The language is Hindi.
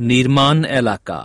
নির্মাণ এলাকা